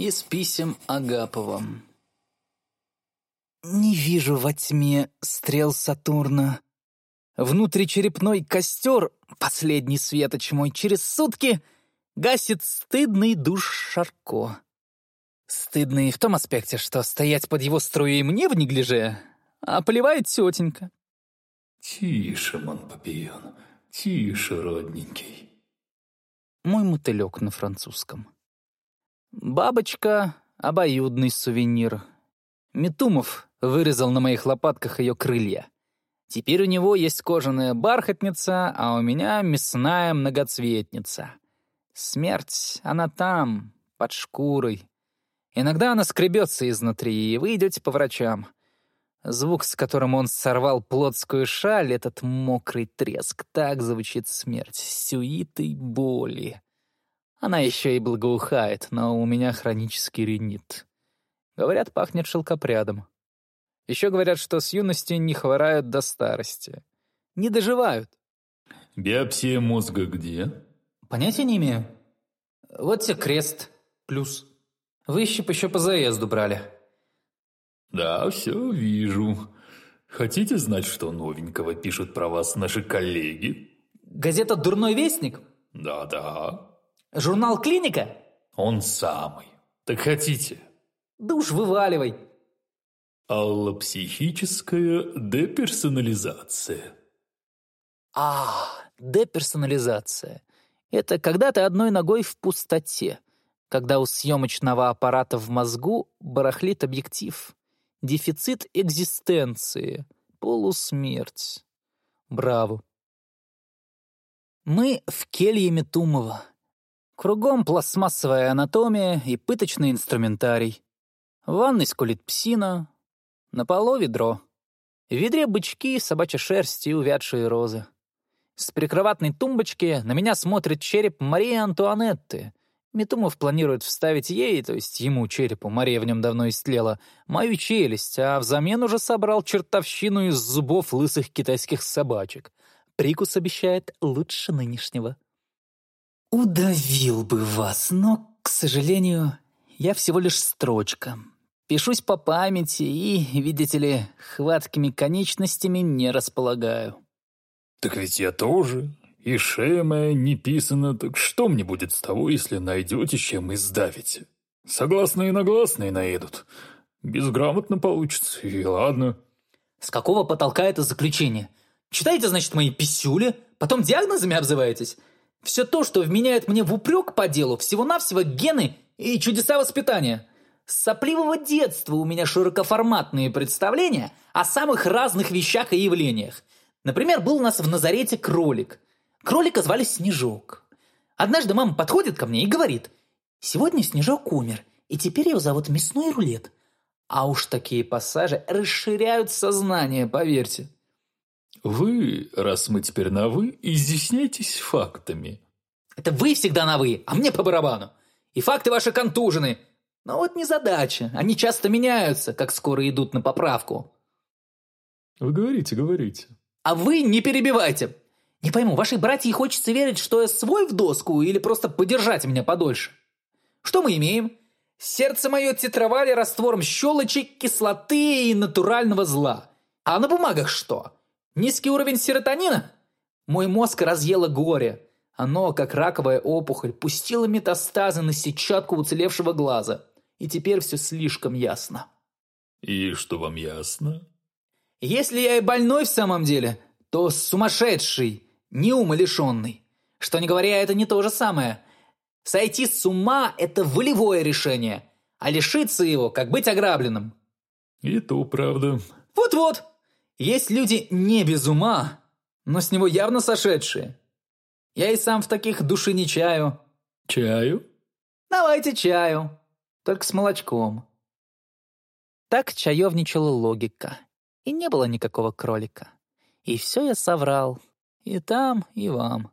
Из писем Агапова. Не вижу во тьме стрел Сатурна. Внутричерепной костер, последний светоч мой через сутки, гасит стыдный душ Шарко. Стыдный в том аспекте, что стоять под его струей мне в неглиже, а поливает тетенька. Тише, Монпапион, тише, родненький. Мой мотылек на французском. Бабочка — обоюдный сувенир. Метумов вырезал на моих лопатках ее крылья. Теперь у него есть кожаная бархатница, а у меня мясная многоцветница. Смерть, она там, под шкурой. Иногда она скребется изнутри, и вы идете по врачам. Звук, с которым он сорвал плотскую шаль, этот мокрый треск, так звучит смерть, сюитой боли. Она еще и благоухает, но у меня хронический ринит. Говорят, пахнет шелкопрядом. Еще говорят, что с юности не хворают до старости. Не доживают. Биопсия мозга где? Понятия не имею. Вот тебе крест. Плюс. Выщип еще по заезду брали. Да, все вижу. Хотите знать, что новенького пишут про вас наши коллеги? Газета «Дурной вестник»? Да-да. Журнал «Клиника»? Он самый. Так хотите? Душ вываливай. Аллопсихическая деперсонализация. А, деперсонализация. Это когда ты одной ногой в пустоте, когда у съемочного аппарата в мозгу барахлит объектив. Дефицит экзистенции, полусмерть. Браво. Мы в келье Метумова. Кругом пластмассовая анатомия и пыточный инструментарий. В ванной скулит псина, на полу ведро. В ведре бычки, собачья шерсть и увядшие розы. С прикроватной тумбочки на меня смотрит череп Марии Антуанетты. Метумов планирует вставить ей, то есть ему, черепу, Мария в нем давно истлела, мою челюсть, а взамен уже собрал чертовщину из зубов лысых китайских собачек. Прикус обещает лучше нынешнего. Удавил бы вас, но, к сожалению, я всего лишь строчка. Пишусь по памяти и, видите ли, хваткими конечностями не располагаю. Так ведь я тоже. И шея моя не писана, так что мне будет с того, если найдете, чем издавите? Согласные и нагласные наедут. Безграмотно получится, и ладно. С какого потолка это заключение? Читаете, значит, мои писюли, потом диагнозами обзываетесь? Все то, что вменяет мне в упрек по делу, всего-навсего гены и чудеса воспитания. С сопливого детства у меня широкоформатные представления о самых разных вещах и явлениях. Например, был у нас в Назарете кролик. Кролика звали Снежок. Однажды мама подходит ко мне и говорит, «Сегодня Снежок умер, и теперь его зовут Мясной Рулет». А уж такие пассажи расширяют сознание, поверьте. Вы, раз мы теперь на «вы», изъясняйтесь фактами. Это вы всегда на «вы», а мне по барабану. И факты ваши контужены. Но вот незадача. Они часто меняются, как скоро идут на поправку. Вы говорите, говорите. А вы не перебивайте. Не пойму, вашей братье хочется верить, что я свой в доску или просто подержать меня подольше? Что мы имеем? Сердце мое титровали раствором щелочек, кислоты и натурального зла. А на бумагах что? Низкий уровень серотонина? Мой мозг разъело горе. Оно, как раковая опухоль, пустило метастазы на сетчатку уцелевшего глаза. И теперь все слишком ясно. И что вам ясно? Если я и больной в самом деле, то сумасшедший, не умалишенный. Что не говоря, это не то же самое. Сойти с ума – это волевое решение, а лишиться его, как быть ограбленным. И то правда. Вот-вот. Есть люди не без ума, но с него явно сошедшие. Я и сам в таких души не чаю. Чаю? Давайте чаю, только с молочком. Так чаевничала логика, и не было никакого кролика. И все я соврал, и там, и вам.